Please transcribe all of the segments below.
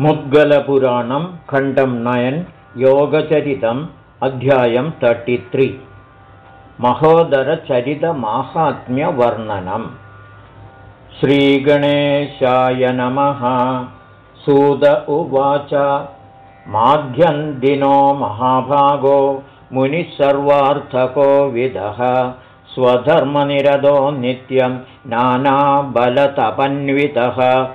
मुद्गलपुराणं खण्डं नयन् योगचरितम् अध्यायं तर्टित्रि महोदरचरितमाहात्म्यवर्णनम् श्रीगणेशाय नमः। सुद उवाच। माध्यन्दिनो महाभागो मुनिः सर्वार्थको विदः। स्वधर्मनिरदो नित्यं नानाबलतपन्वितः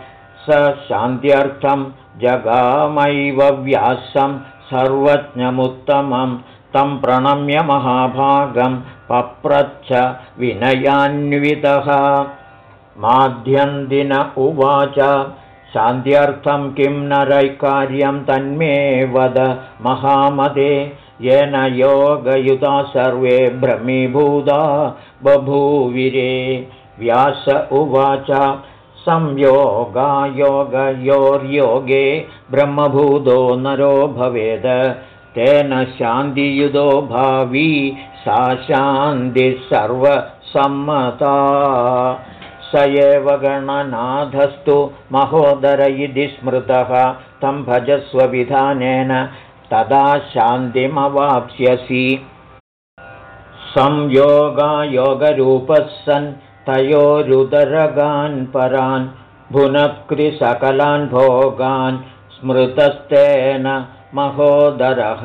शान्त्यर्थं जगामैव व्यासं सर्वज्ञमुत्तमं तं प्रणम्य महाभागं पप्रच्छ विनयान्वितः। माध्यन्दिन उवाच शान्त्यर्थं किं नरैकार्यं तन्मे वद महामदे येन योगयुता सर्वे भ्रमीभूता बभूविरे। व्यास उवाच संयोगायोगयोर्योगे ब्रह्मभूतो नरो भवेद। तेन शान्तियुतो भावी सा शान्तिः सर्वसम्मता स एव गणनाथस्तु महोदर इति स्मृतः। तं भजस्वविधानेन तदा शान्तिमवाप्स्यसि। संयोगायोगरूपः सन् तयोरुदरगान् परान् भुनक्रिसकलान् भोगान् स्मृतस्तेन महोदरः।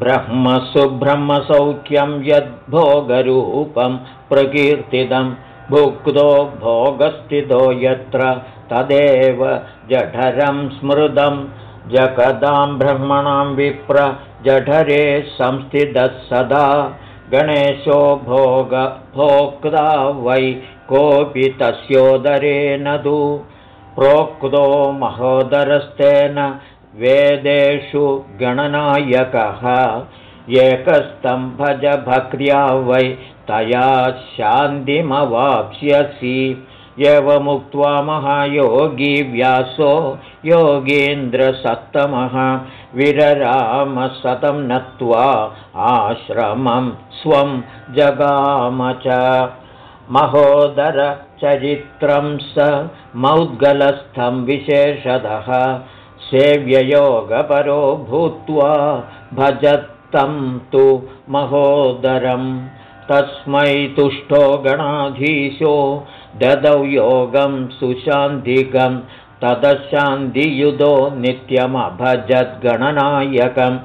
ब्रह्मसुब्रह्मसौख्यं यद्भोगरूपं प्रकीर्तितं भुक्तो भोगस्थितो यत्र तदेव जठरं स्मृतं। जगदां ब्रह्मणां विप्र जठरे संस्थितः सदा गणेशो भोग भोक्ता वै कोऽपि तस्योदरेण तु। प्रोक्तो महोदरस्तेन वेदेषु गणनायकः। एकस्तम्भजभक्र्या वै तया शान्तिमवाप्स्यसि एवमुक्त्वा महायोगी व्यासो योगीन्द्रसत्तमः विररामशतं नत्वा आश्रमं स्वं जगाम च। महोदरचरित्रं स मौद्गलस्थं विशेषतः। सेव्ययोगपरो भूत्वा भजत्तं तु महोदरम् तस्मै तुष्टो गणाधीशो ददौ योगं सुशान्तिकं तदशान्तियुधो नित्यमभजद्गणनायकं।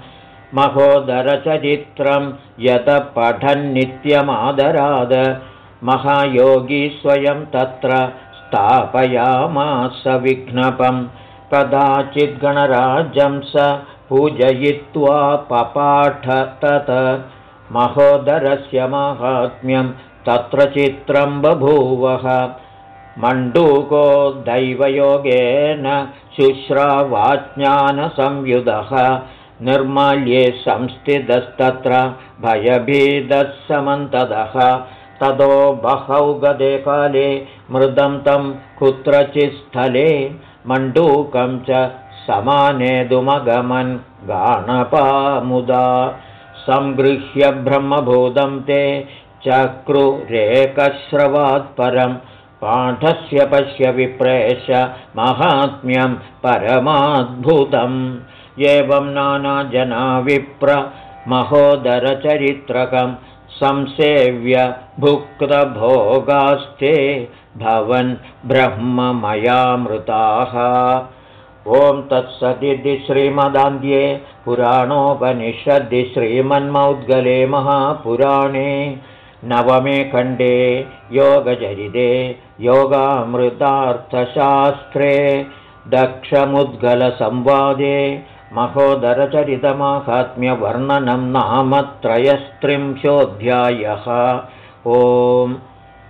महोदरचरित्रं यत पठन्नित्यमादराद महायोगी स्वयं तत्र स्थापयामास विघ्नपं। कदाचिद्गणराजं स पूजयित्वा पपाठ तत् महोदरस्य माहात्म्यं तत्र चित्रं बभूवः। मण्डूको दैवयोगेन शुश्रावाज्ञानसंयुधः। निर्माल्ये संस्थितस्तत्र भयभीदः समन्तदः ततो बहौ गदे काले मृदं तं कुत्रचित्स्थले मण्डूकं च समानेदुमगमन् गाणपामुदा सङ्गृह्य ब्रह्मभूतं ते चक्रुरेकश्रवात्परं पाठस्य पश्य विप्रेश माहात्म्यं परमाद्भुतम्। एवं नानाजना विप्र महोदरचरित्रकं संसेव्य भुक्तभोगास्ते भवन् ब्रह्ममयामृताः ॐ तत्सदिति श्रीमदान्ध्ये पुराणोपनिषद्दि श्रीमन्मौद्गले महापुराणे नवमे खण्डे योगचरिते योगामृतार्थशास्त्रे दक्षमुद्गलसंवादे महोदरचरितमाहात्म्यवर्णनं नाम त्रयस्त्रिंशोऽध्यायः। ओम्